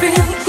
Beijo.